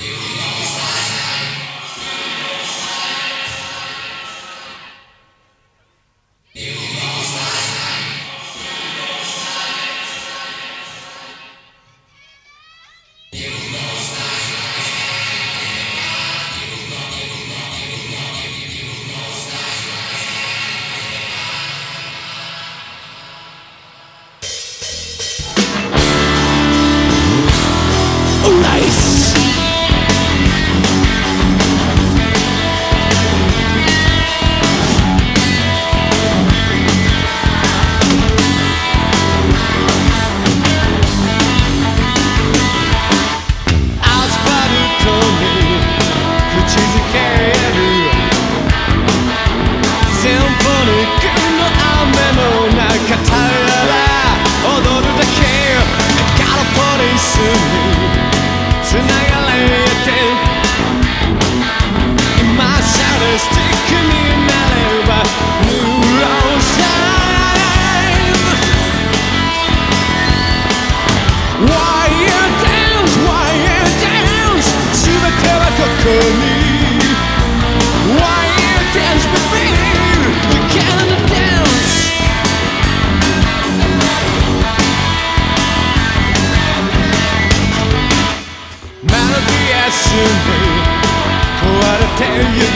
壊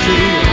You.